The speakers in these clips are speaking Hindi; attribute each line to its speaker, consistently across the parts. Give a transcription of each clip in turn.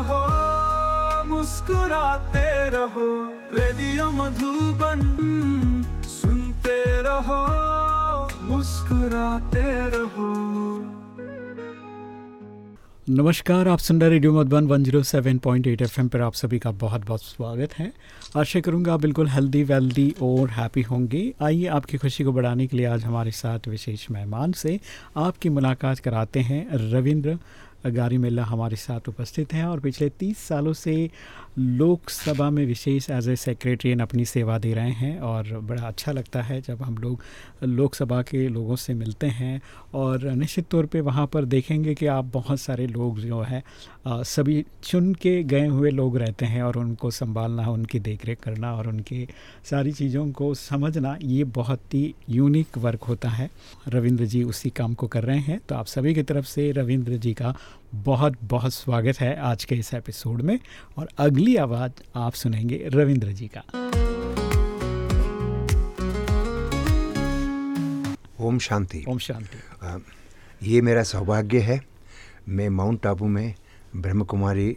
Speaker 1: रहो, मुस्कुराते रहो, रेडियो मधुबन सुनते रहो, मुस्कुराते रहो।
Speaker 2: नमस्कार, आप सुन रहे रेडियो मधुबन 107.8 एफएम पर आप सभी का बहुत बहुत स्वागत है। आशा करूँगा आप बिल्कुल हेल्दी वेल्दी और हैप्पी होंगे। आइए आपकी खुशी को बढ़ाने के लिए आज हमारे साथ विशेष मेहमान से आपकी मुलाकात कराते हैं रविंद्र गारी मेला हमारे साथ उपस्थित हैं और पिछले तीस सालों से लोकसभा में विशेष एज ए सेक्रेटरीन अपनी सेवा दे रहे हैं और बड़ा अच्छा लगता है जब हम लोग लोकसभा के लोगों से मिलते हैं और निश्चित तौर पे वहाँ पर देखेंगे कि आप बहुत सारे लोग जो है सभी चुन के गए हुए लोग रहते हैं और उनको संभालना, उनकी देख करना और उनकी सारी चीज़ों को समझना ये बहुत ही यूनिक वर्क होता है। रविंद्र जी उसी काम को कर रहे हैं तो आप सभी की तरफ़ से रविंद्र जी का बहुत बहुत स्वागत है आज के इस एपिसोड में और अगली आवाज़ आप सुनेंगे रविंद्र जी का।
Speaker 3: ओम शांति।
Speaker 2: ओम शांति।
Speaker 3: ये मेरा सौभाग्य है मैं माउंट आबू में ब्रह्म कुमारी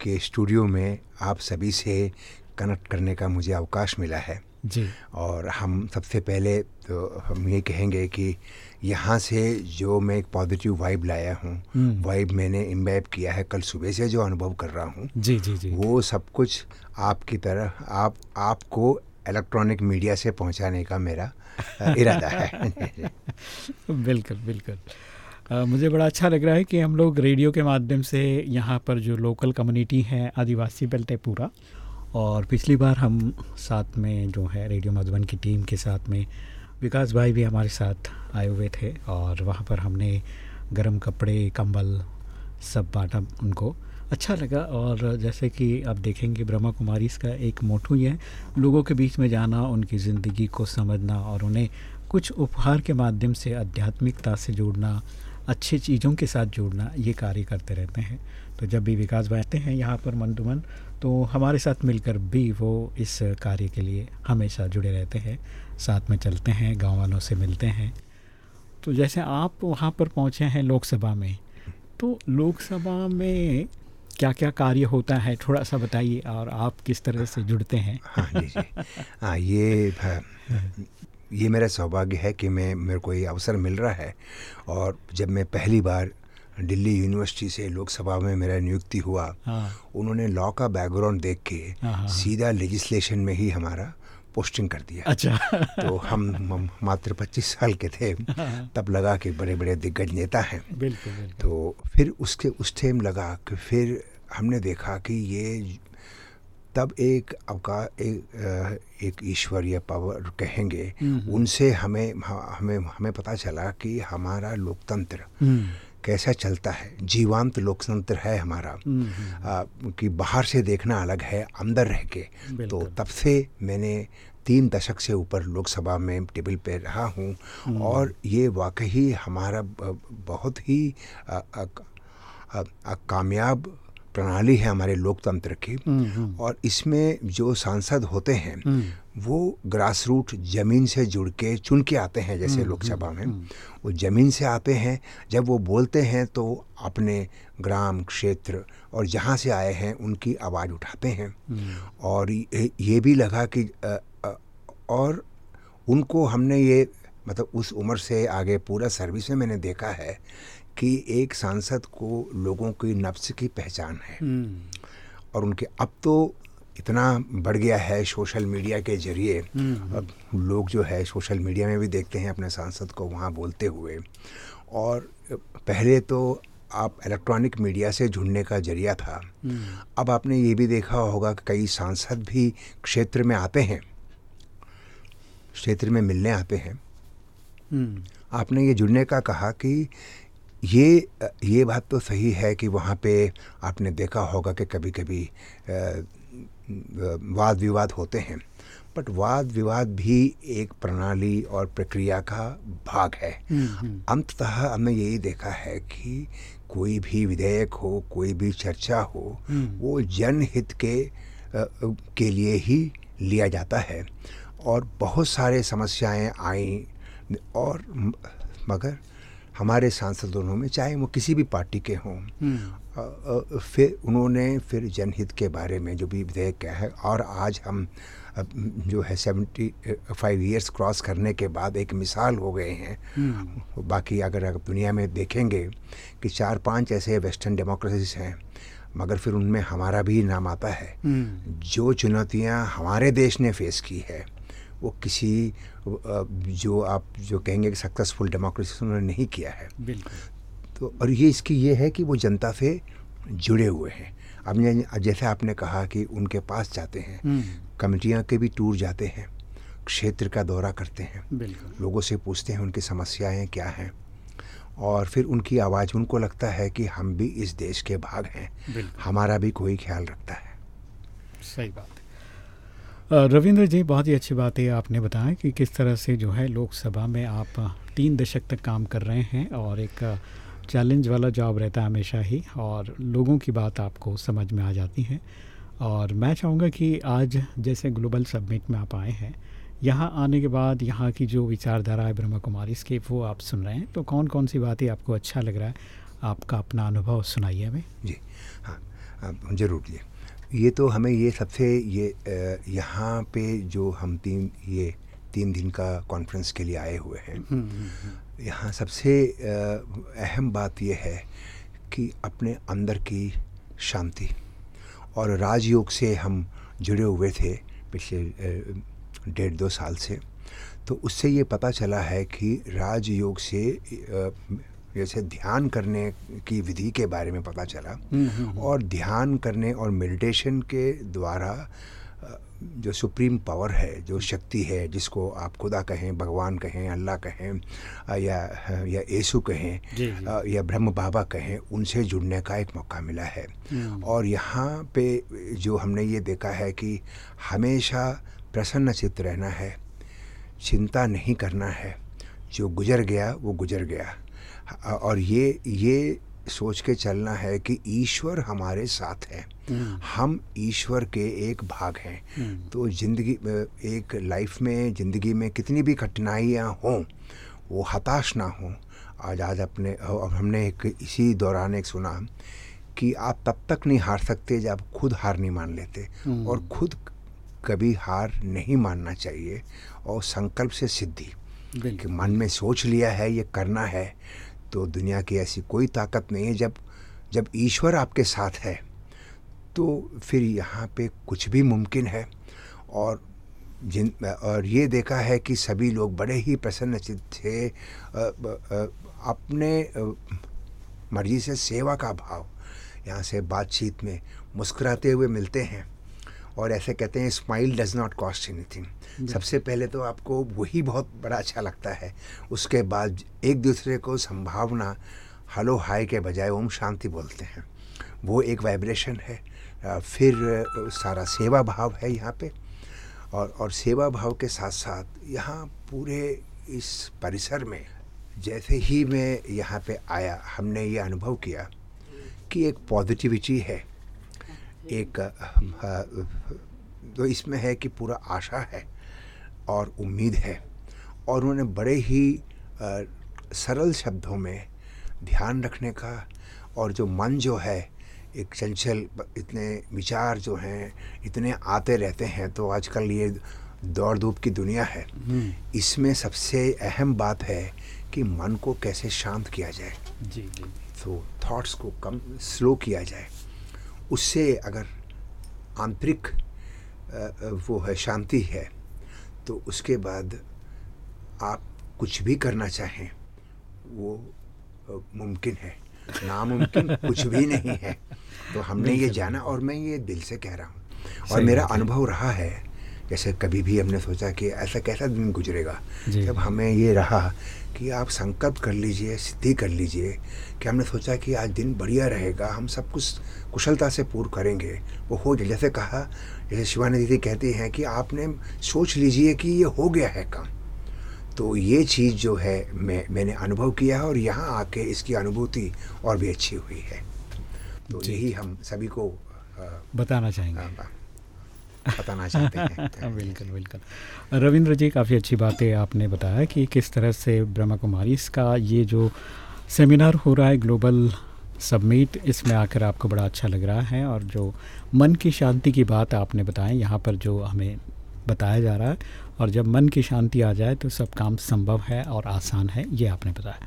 Speaker 3: के स्टूडियो में आप सभी से कनेक्ट करने का मुझे अवकाश मिला है।
Speaker 2: जी।
Speaker 3: और हम सबसे पहले तो हम ये कहेंगे कि यहाँ से जो मैं एक पॉजिटिव वाइब लाया हूँ
Speaker 2: हम्म।
Speaker 3: वाइब मैंने इम्बाइब किया है कल सुबह से जो अनुभव कर रहा हूँ
Speaker 2: जी जी जी।
Speaker 3: वो सब कुछ आपकी तरह आप आपको इलेक्ट्रॉनिक मीडिया से पहुँचाने का मेरा इरादा है।
Speaker 2: बिल्कुल बिल्कुल। मुझे बड़ा अच्छा लग रहा है कि हम लोग रेडियो के माध्यम से यहाँ पर जो लोकल कम्युनिटी है आदिवासी बेल्ट है पूरा और पिछली बार हम साथ में जो है रेडियो मधुबन की टीम के साथ में विकास भाई भी हमारे साथ आए हुए थे और वहाँ पर हमने गर्म कपड़े, कंबल सब बांटा उनको। अच्छा लगा और जैसे कि आप देखेंगे ब्रह्मा कुमारी इसका एक मोटू ही है। लोगों के बीच में जाना, उनकी ज़िंदगी को समझना और उन्हें कुछ उपहार के माध्यम से आध्यात्मिकता से जोड़ना, अच्छी चीज़ों के साथ जोड़ना, ये कार्य करते रहते हैं। तो जब भी विकास भाई हैं यहाँ पर मन मन तो हमारे साथ मिलकर भी वो इस कार्य के लिए हमेशा जुड़े रहते हैं। साथ में चलते हैं गाँव वालों से मिलते हैं। तो जैसे आप वहाँ पर पहुँचे हैं लोकसभा में तो लोकसभा में क्या क्या कार्य होता है? थोड़ा सा बताइए और आप किस तरह से जुड़ते हैं।
Speaker 3: हाँ जी जी। हाँ ये ये मेरा सौभाग्य है कि मैं मेरे को ये अवसर मिल रहा है और जब मैं पहली बार दिल्ली यूनिवर्सिटी से लोकसभा में मेरा नियुक्ति हुआ
Speaker 2: हाँ।
Speaker 3: उन्होंने लॉ का बैकग्राउंड देख के
Speaker 2: हाँ, हाँ।
Speaker 3: सीधा लेजिस्लेशन में ही हमारा पोस्टिंग कर दिया।
Speaker 2: अच्छा।
Speaker 3: तो हम, हम मात्र 25 साल के थे। तब लगा कि बड़े बड़े दिग्गज नेता हैं।
Speaker 2: बिल्कुल बिल्कुल।
Speaker 3: तो फिर उसके उस टाइम लगा कि फिर हमने देखा कि ये तब एक अवका एक, एक ईश्वरीय पावर कहेंगे।
Speaker 2: हम्म।
Speaker 3: उनसे हमें हमें हमें पता चला कि हमारा लोकतंत्र
Speaker 2: हम्म,
Speaker 3: कैसा चलता है? जीवांत लोकतंत्र है हमारा। आ, कि बाहर से देखना अलग है अंदर रह के। तो तब से मैंने तीन दशक से ऊपर लोकसभा में टेबल पे रहा हूँ।
Speaker 2: हम्म।
Speaker 3: और ये वाकई हमारा बहुत ही कामयाब प्रणाली है हमारे लोकतंत्र की
Speaker 2: हम्म, हम्म,
Speaker 3: और इसमें जो सांसद होते हैं
Speaker 2: हम्म,
Speaker 3: वो ग्रास रूट ज़मीन से जुड़ के चुन के आते हैं जैसे लोकसभा में। वो ज़मीन से आते हैं जब वो बोलते हैं तो अपने ग्राम क्षेत्र और जहाँ से आए हैं उनकी आवाज़ उठाते हैं। और ये भी लगा कि और उनको हमने ये मतलब उस उम्र से आगे पूरा सर्विस में मैंने देखा है कि एक सांसद को लोगों की नफ्स की पहचान है।
Speaker 2: हम्म,
Speaker 3: और उनके अब तो इतना बढ़ गया है सोशल मीडिया के ज़रिए।
Speaker 2: हम्म,
Speaker 3: अब लोग जो है सोशल मीडिया में भी देखते हैं अपने सांसद को वहाँ बोलते हुए। और पहले तो आप इलेक्ट्रॉनिक मीडिया से जुड़ने का ज़रिया था।
Speaker 2: हम्म,
Speaker 3: अब आपने ये भी देखा होगा कि कई सांसद भी क्षेत्र में आते हैं। क्षेत्र में मिलने आते हैं। आपने ये जुड़ने का कहा कि ये ये बात तो सही है कि वहाँ पे आपने देखा होगा कि कभी कभी वाद विवाद होते हैं बट वाद विवाद भी एक प्रणाली और प्रक्रिया का भाग है हम्म, हम्म। अंततः हमने यही देखा है कि कोई भी विधेयक हो कोई भी चर्चा हो हम्म। वो जनहित के आ, के लिए ही लिया जाता है और बहुत सारे समस्याएँ आई और मगर हमारे सांसद दोनों में चाहे वो किसी भी पार्टी के हों हम्म। फिर उन्होंने फिर जनहित के बारे में जो भी विधेयक क्या है और आज हम जो है सेवेंटी फाइव ईयर्स क्रॉस करने के बाद एक मिसाल हो गए हैं हम्म। बाकी अगर आप दुनिया में देखेंगे कि चार पाँच ऐसे वेस्टर्न डेमोक्रेसीज हैं मगर फिर उनमें हमारा भी नाम आता है हम्म। जो चुनौतियाँ हमारे देश ने फेस की है वो किसी जो आप जो कहेंगे कि सक्सेसफुल डेमोक्रेसी उन्होंने नहीं किया है। तो और ये इसकी ये है कि वो जनता से जुड़े हुए हैं। अब जैसे आपने कहा कि उनके पास जाते हैं हम्म। कमेटियाँ के भी टूर जाते हैं क्षेत्र का दौरा करते हैं लोगों से पूछते हैं उनकी समस्याएँ क्या हैं और फिर उनकी आवाज़ उनको लगता है कि हम भी इस देश के भाग हैं। हमारा भी कोई ख्याल रखता है।
Speaker 2: सही बात। रविंद्र जी, बहुत ही अच्छी बात है आपने बताया कि किस तरह से जो है लोकसभा में आप तीन दशक तक काम कर रहे हैं और एक चैलेंज वाला जॉब रहता है हमेशा ही और लोगों की बात आपको समझ में आ जाती है। और मैं चाहूँगा कि आज जैसे ग्लोबल सबमिट में आप आए हैं, यहाँ आने के बाद यहाँ की जो विचारधारा है ब्रह्मा कुमारी इसके, वो आप सुन रहे हैं तो कौन कौन सी बातें आपको अच्छा लग रहा है? आपका अपना अनुभव सुनाइए हमें।
Speaker 3: जी हाँ ज़रूर जी ये तो हमें ये सबसे ये यहाँ पे जो हम तीन ये तीन दिन का कॉन्फ्रेंस के लिए आए हुए हैं हम्म, हम्म, हम्म। यहाँ सबसे अहम बात यह है कि अपने अंदर की शांति और राजयोग से हम जुड़े हुए थे पिछले डेढ़ दो साल से तो उससे ये पता चला है कि राजयोग से जैसे ध्यान करने की विधि के बारे में पता चला। हम्म, हम्म, हम्म। और ध्यान करने और मेडिटेशन के द्वारा जो सुप्रीम पावर है जो शक्ति है जिसको आप खुदा कहें भगवान कहें अल्लाह कहें या या येसु कहें जी, जी। या ब्रह्म बाबा कहें उनसे जुड़ने का एक मौका मिला है। और यहाँ पे जो हमने ये देखा है कि हमेशा प्रसन्न चित्त रहना है चिंता नहीं करना है। जो गुजर गया वो गुजर गया। और ये ये सोच के चलना है कि ईश्वर हमारे साथ है। हम्म। हम ईश्वर के एक भाग हैं। हम्म। तो ज़िंदगी एक लाइफ में ज़िंदगी में कितनी भी कठिनाइयाँ हों वो हताश ना हों। आज आज अपने अब हमने एक इसी दौरान एक सुना कि आप तब तक नहीं हार सकते जब खुद हार नहीं मान लेते। हम्म। और खुद कभी हार नहीं मानना चाहिए। और संकल्प से सिद्धि कि मन में सोच लिया है ये करना है। तो दुनिया की ऐसी कोई ताकत नहीं है जब जब ईश्वर आपके साथ है। तो फिर यहाँ पे कुछ भी मुमकिन है। और जिन, और ये देखा है कि सभी लोग बड़े ही प्रसन्नचित थे। अपने मर्ज़ी से सेवा का भाव यहाँ से बातचीत में मुस्कुराते हुए मिलते हैं। और ऐसे कहते हैं smile does not cost anything सबसे पहले तो आपको वही बहुत बड़ा अच्छा लगता है। उसके बाद एक दूसरे को संभावना हलो हाय के बजाय ओम शांति बोलते हैं। वो एक वाइब्रेशन है। फिर सारा सेवा भाव है यहाँ पे। और और सेवा भाव के साथ साथ यहाँ पूरे इस परिसर में जैसे ही मैं यहाँ पे आया हमने ये अनुभव किया कि एक पॉजिटिविटी है। एक तो इसमें है कि पूरा आशा है और उम्मीद है। और उन्होंने बड़े ही सरल शब्दों में ध्यान रखने का और जो मन जो है एक चंचल इतने विचार जो हैं इतने आते रहते हैं तो आजकल ये दौड़ धूप की दुनिया है। हम्म। इसमें सबसे अहम बात है कि मन को कैसे शांत किया जाए। जी जी। तो थॉट्स को कम स्लो किया जाए। उससे अगर आंतरिक वो है शांति है तो उसके बाद आप कुछ भी करना चाहें वो मुमकिन है। नामुमकिन कुछ भी नहीं है। तो हमने ये जाना और मैं ये दिल से कह रहा हूँ। और मेरा अनुभव रहा है जैसे कभी भी हमने सोचा कि ऐसा कैसा दिन गुजरेगा? जब हमें ये रहा कि आप संकल्प कर लीजिए सिद्धि कर लीजिए कि हमने सोचा कि आज दिन बढ़िया रहेगा हम सब कुछ कुशलता से पूर्ण करेंगे। वो हो जाए जैसे कहा जैसे शिवानी दीदी कहती हैं कि आपने सोच लीजिए कि ये हो गया है काम। तो ये चीज़ जो है मैं मैंने अनुभव किया है और यहाँ आके इसकी अनुभूति और भी अच्छी हुई है। तो यही हम सभी को अ,
Speaker 2: बताना चाहेंगे।
Speaker 3: अ, बताना चाहते हैं।
Speaker 2: बिल्कुल बिल्कुल। रविंद्र जी, काफ़ी अच्छी बातें आपने बताया कि किस तरह से ब्रह्मा कुमारी इसका ये जो सेमिनार हो रहा है, ग्लोबल सबमिट, इसमें आकर आपको बड़ा अच्छा लग रहा है और जो मन की शांति की बात आपने बताया यहाँ पर जो हमें बताया जा रहा है और जब मन की शांति आ जाए तो सब काम संभव है और आसान है, ये आपने बताया।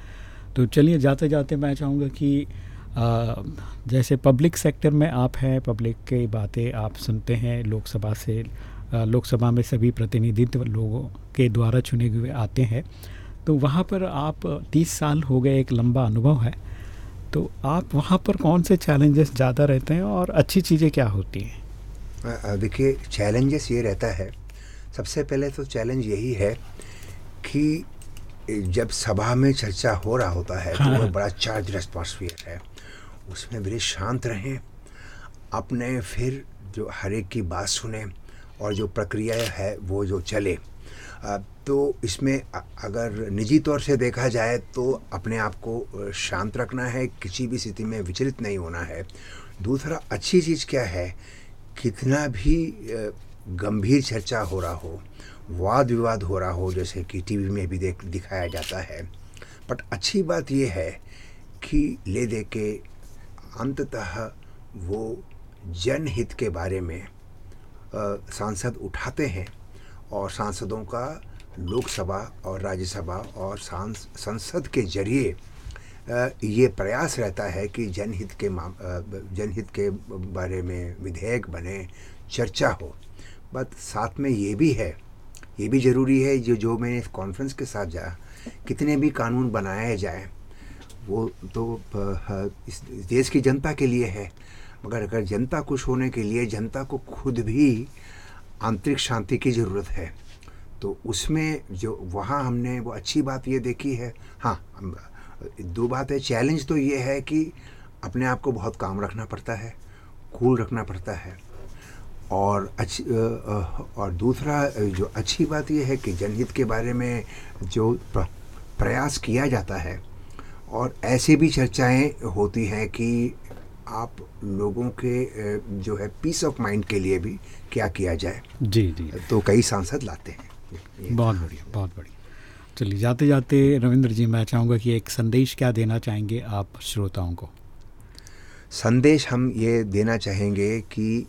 Speaker 2: तो चलिए जाते जाते मैं चाहूँगा कि जैसे पब्लिक सेक्टर में आप हैं पब्लिक की बातें आप सुनते हैं लोकसभा से लोकसभा में सभी प्रतिनिधित्व लोगों के द्वारा चुने हुए आते हैं। तो वहाँ पर आप तीस साल हो गए एक लंबा अनुभव है। तो आप वहाँ पर कौन से चैलेंजेस ज़्यादा रहते हैं और अच्छी चीज़ें क्या होती हैं?
Speaker 3: देखिए चैलेंजेस ये रहता है। सबसे पहले तो चैलेंज यही है कि जब सभा में चर्चा हो रहा होता है हाँ। तो बड़ा चार्ज रेस्पॉन्सफियर है। उसमें बड़े शांत रहें, अपने फिर जो हर एक की बात सुने और जो प्रक्रिया है वो जो चले। तो इसमें अगर निजी तौर से देखा जाए तो अपने आप को शांत रखना है, किसी भी स्थिति में विचलित नहीं होना है। दूसरा, अच्छी चीज़ क्या है? कितना भी गंभीर चर्चा हो रहा हो, वाद विवाद हो रहा हो, जैसे कि टीवी में भी देख, दिखाया जाता है। बट अच्छी बात यह है कि ले दे के अंततः वो जनहित के बारे में सांसद उठाते हैं और सांसदों का लोकसभा और राज्यसभा और सांस, संसद के ज़रिए ये प्रयास रहता है कि जनहित के जनहित के बारे में विधेयक बने, चर्चा हो। बट साथ में ये भी है, ये भी ज़रूरी है जो जो मैंने कॉन्फ्रेंस के साथ जा, कितने भी कानून बनाए जाए वो तो इस देश की जनता के लिए है। मगर अगर जनता खुश होने के लिए जनता को खुद भी आंतरिक शांति की ज़रूरत है तो उसमें जो, वहाँ हमने वो अच्छी बात ये देखी है। हाँ दो बात है चैलेंज तो ये है कि अपने आप को बहुत काम रखना पड़ता है कूल रखना पड़ता है। और अच्छी और दूसरा, जो अच्छी बात यह है कि जनहित के बारे में जो प्रयास किया जाता है और ऐसे भी चर्चाएँ होती हैं कि आप लोगों के जो है पीस ऑफ़ माइंड के लिए भी क्या किया जाए।
Speaker 2: जी जी।
Speaker 3: तो कई सांसद लाते हैं।
Speaker 2: बहुत बढ़िया बहुत बढ़िया। चलिए जाते जाते रविंद्र जी मैं चाहूँगा कि एक संदेश क्या देना चाहेंगे आप श्रोताओं को?
Speaker 3: संदेश हम ये देना चाहेंगे कि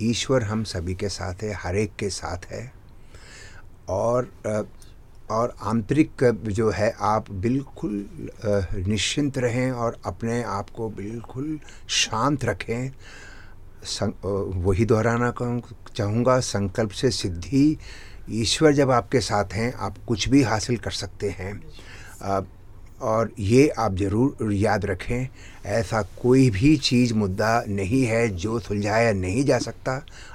Speaker 3: ईश्वर हम सभी के साथ है हर एक के साथ है। और और आंतरिक जो है, आप बिल्कुल निश्चिंत रहें और अपने आप को बिल्कुल शांत रखें। वही दोहराना चाहूँगा संकल्प से सिद्धि। ईश्वर जब आपके साथ हैं, आप कुछ भी हासिल कर सकते हैं। और ये आप ज़रूर याद रखें, ऐसा कोई भी चीज़ मुद्दा नहीं है जो सुलझाया नहीं जा सकता।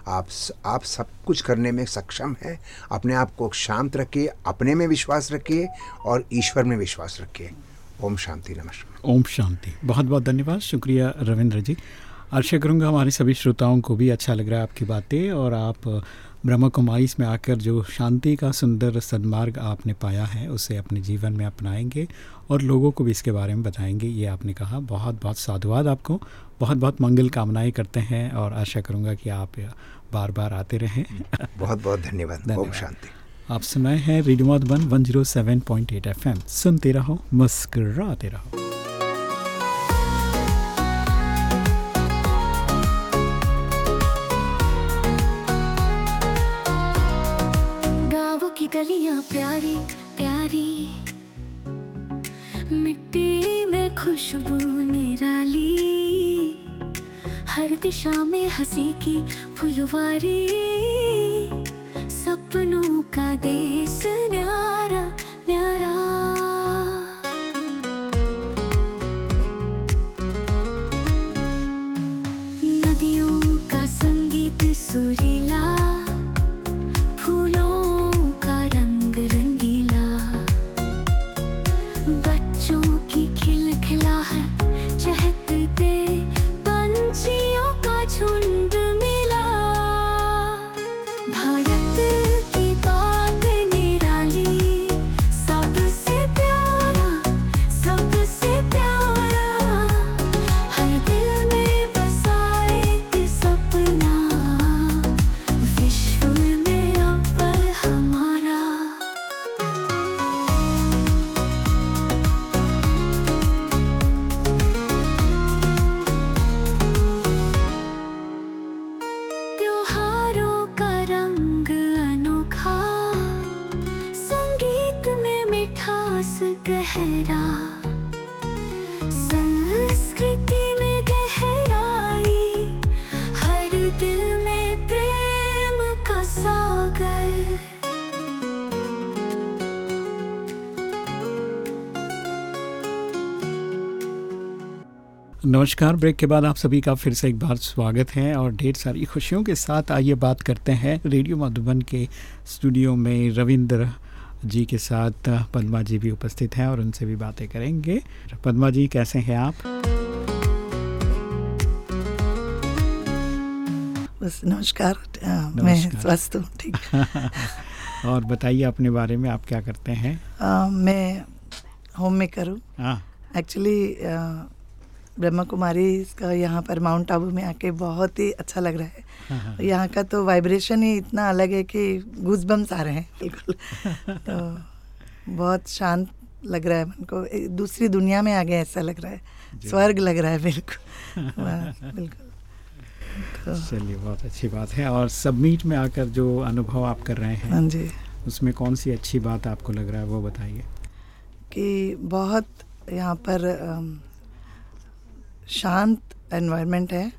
Speaker 3: आप आप सब कुछ करने में सक्षम हैं। अपने आप को शांत रखिए, अपने में विश्वास रखिए और ईश्वर में विश्वास रखिए। ओम शांति, नमस्कार।
Speaker 2: ओम शांति। बहुत बहुत धन्यवाद। शुक्रिया रविंद्र जी। आशा करूँगा हमारे सभी श्रोताओं को भी अच्छा लग रहा है आपकी बातें और आप ब्रह्म कुमारी में आकर जो शांति का सुंदर सदमार्ग आपने पाया है उसे अपने जीवन में अपनाएँगे और लोगों को भी इसके बारे में बताएँगे। ये आपने कहा। बहुत बहुत साधुवाद आपको। बहुत बहुत मंगल कामनाएँ करते हैं और आशा करूँगा कि आप बार बार आते रहें।
Speaker 3: बहुत बहुत धन्यवाद। ओम शांति।
Speaker 2: आप सुनाए हैं रेडियो मधुबन 107.8 एफएम सुनते रहो मुस्कुराते रहो।
Speaker 4: गलियाँ प्यारी प्यारी। मिट्टी में खुशबू निराली। हर दिशा में हँसी की फुलवारी। सपनों का देश, न्यारा न्यारा।
Speaker 2: नमस्कार ब्रेक के बाद आप सभी का फिर से एक बार स्वागत है और ढेर सारी खुशियों के साथ आइए बात करते हैं रेडियो मधुबन के स्टूडियो में रविंद्र जी के साथ। पद्मा जी भी उपस्थित हैं और उनसे भी बातें करेंगे। पद्मा जी कैसे हैं आप?
Speaker 5: बस नमस्कार मैं स्वस्थ हूँ ठीक।
Speaker 2: और बताइए अपने बारे में आप क्या करते हैं?
Speaker 5: अ, मैं होम मेकर हूँ।
Speaker 2: हाँ।
Speaker 5: एक्चुअली ब्रह्मा कुमारी इसका यहाँ पर माउंट आबू में आके बहुत ही अच्छा लग रहा है।
Speaker 2: हाँ, हाँ।
Speaker 5: यहाँ का तो वाइब्रेशन ही इतना अलग है कि गूजबम्स आ रहे हैं बिल्कुल। तो बहुत शांत लग रहा है मन को। दूसरी दुनिया में आ गए ऐसा लग रहा है। स्वर्ग लग रहा है बिल्कुल। बिल्कुल। तो
Speaker 2: चलिए बहुत अच्छी बात है। और सबमीट में आकर जो अनुभव आप कर रहे हैं
Speaker 5: हाँ जी।
Speaker 2: उसमें कौन सी अच्छी बात आपको लग रहा है वो बताइए।
Speaker 5: कि बहुत यहाँ पर शांत एनवायरनमेंट है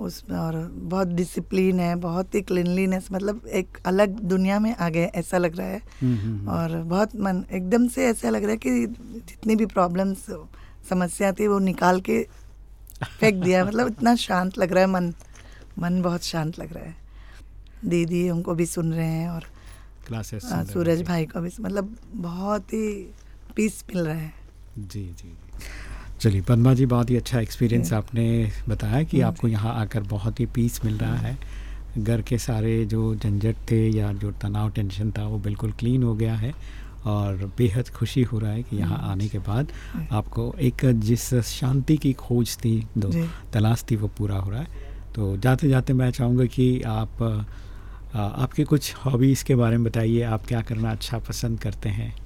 Speaker 5: उसमें और बहुत डिसिप्लिन है बहुत ही क्लिनलीनेस मतलब एक अलग दुनिया में आ गए ऐसा लग रहा है।
Speaker 2: हम्म, हम्म, हम्म।
Speaker 5: और बहुत मन एकदम से ऐसा लग रहा है कि जितनी भी प्रॉब्लम्स समस्या थी वो निकाल के फेंक दिया मतलब इतना शांत लग रहा है मन मन बहुत शांत लग रहा है। दीदी उनको भी सुन रहे हैं और
Speaker 2: क्लासेस
Speaker 5: सूरज भाई को भी मतलब बहुत ही पीस मिल रहा है।
Speaker 2: जी जी जी। चलिए पदमा जी बहुत ही अच्छा एक्सपीरियंस आपने बताया कि
Speaker 5: हाँ
Speaker 2: आपको यहाँ आकर बहुत ही पीस मिल रहा है। घर के सारे जो झंझट थे या जो तनाव टेंशन था वो बिल्कुल क्लीन हो गया है और बेहद खुशी हो रहा है कि यहाँ आने के बाद आपको एक जिस शांति की खोज थी दो तलाश थी वो पूरा हो रहा है। तो जाते जाते मैं चाहूँगा कि आप आ, आपके कुछ हॉबीज़ के बारे में बताइए आप क्या करना अच्छा पसंद करते हैं?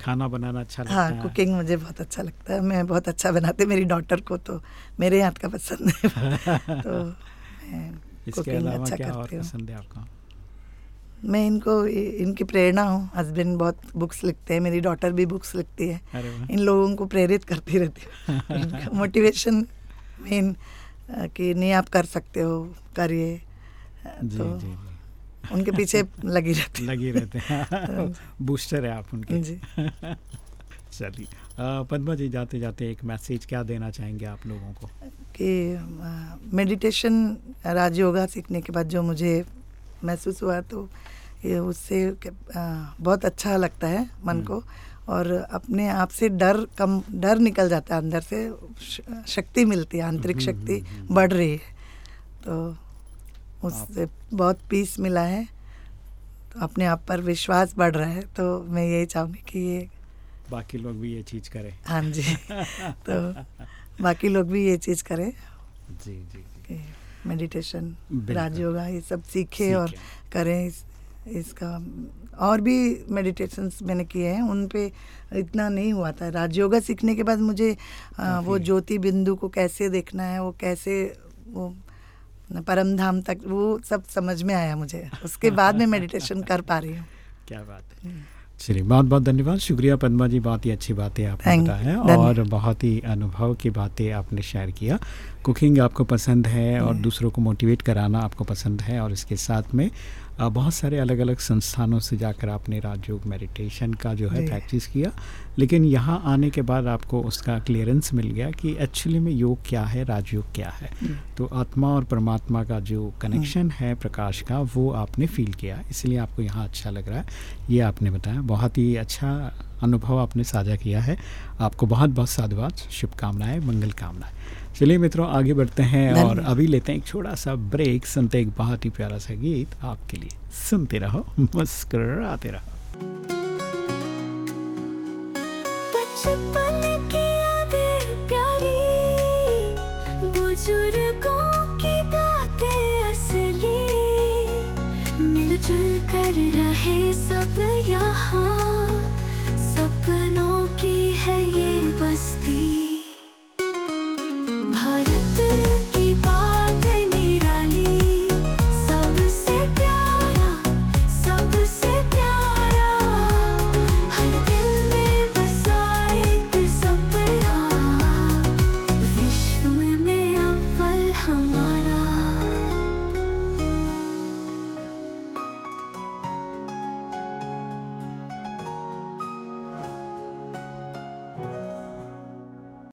Speaker 2: खाना बनाना अच्छा लगता
Speaker 5: हाँ
Speaker 2: है।
Speaker 5: कुकिंग मुझे बहुत अच्छा लगता है। मैं बहुत अच्छा बनाती मेरी डॉटर को तो मेरे हाथ का पसंद है। तो मैं
Speaker 2: इसके अलावा
Speaker 5: अच्छा
Speaker 2: क्या और पसंद है आपको?
Speaker 5: मैं इनको इनकी प्रेरणा हूँ। हस्बैंड बहुत बुक्स लिखते हैं मेरी डॉटर भी बुक्स लिखती है। इन लोगों को प्रेरित करती रहती हूँ। मोटिवेशन मेन कि नहीं आप कर सकते हो करिए। अ,
Speaker 2: जी
Speaker 5: तो
Speaker 2: जी जी।
Speaker 5: उनके पीछे लगी रहती
Speaker 2: लगी रहते हैं। बूस्टर है आप उनके।
Speaker 5: हूँ जी।
Speaker 2: चलिए पद्मा जी जाते जाते एक मैसेज क्या देना चाहेंगे आप लोगों को?
Speaker 5: कि मेडिटेशन राजयोगा सीखने के बाद जो मुझे महसूस हुआ तो ये उससे बहुत अच्छा लगता है मन को और अपने आप से डर कम डर निकल जाता है अंदर से शक्ति मिलती है आंतरिक
Speaker 2: हम्म,
Speaker 5: शक्ति
Speaker 2: हम्म, हम्म।
Speaker 5: बढ़ रही है। तो उससे बहुत पीस मिला है। तो अपने आप पर विश्वास बढ़ रहा है। तो मैं यही चाहूँगी कि ये
Speaker 2: बाकी लोग भी ये चीज़ करें।
Speaker 5: हाँ जी। तो बाकी लोग भी ये चीज़ करें।
Speaker 2: जी जी जी।
Speaker 5: मेडिटेशन। राजयोगा ये सब सीखे और करें इस, इसका और भी मेडिटेशंस मैंने किए हैं। उन पे इतना नहीं हुआ था। राजयोगा सीखने के बाद मुझे आ, वो ज्योति बिंदु को कैसे देखना है वो कैसे वो परम धाम तक वो सब समझ में आया मुझे। उसके बाद में मेडिटेशन कर पा रही हूँ।
Speaker 2: क्या बात है। चलिए बहुत बहुत धन्यवाद। शुक्रिया पद्मा जी बहुत ही अच्छी बातें आपने बताया और बहुत ही अनुभव की बातें आपने शेयर किया। कुकिंग आपको पसंद है और दूसरों को मोटिवेट कराना आपको पसंद है और इसके साथ में बहुत सारे अलग अलग संस्थानों से जाकर आपने राजयोग मेडिटेशन का जो है प्रैक्टिस किया लेकिन यहाँ आने के बाद आपको उसका क्लियरेंस मिल गया कि एक्चुअली में योग क्या है राजयोग क्या है। तो आत्मा और परमात्मा का जो कनेक्शन है। प्रकाश का वो आपने फील किया। इसलिए आपको यहाँ अच्छा लग रहा है। ये आपने बताया। बहुत ही अच्छा अनुभव आपने साझा किया है। आपको बहुत बहुत साधुवाद शुभकामनाएँ मंगल कामनाएँ। चलिए मित्रों आगे बढ़ते हैं और अभी लेते हैं एक छोटा सा ब्रेक। सुनते एक बहुत ही प्यारा सा गीत आपके लिए। सुनते रहो मुस्कुराते रहो।
Speaker 4: बचपन की यादें प्यारी बुज़ुर्गों की बातें असली। मिलजुल कर रहे सब यहाँ। सपनों की है ये बस्ती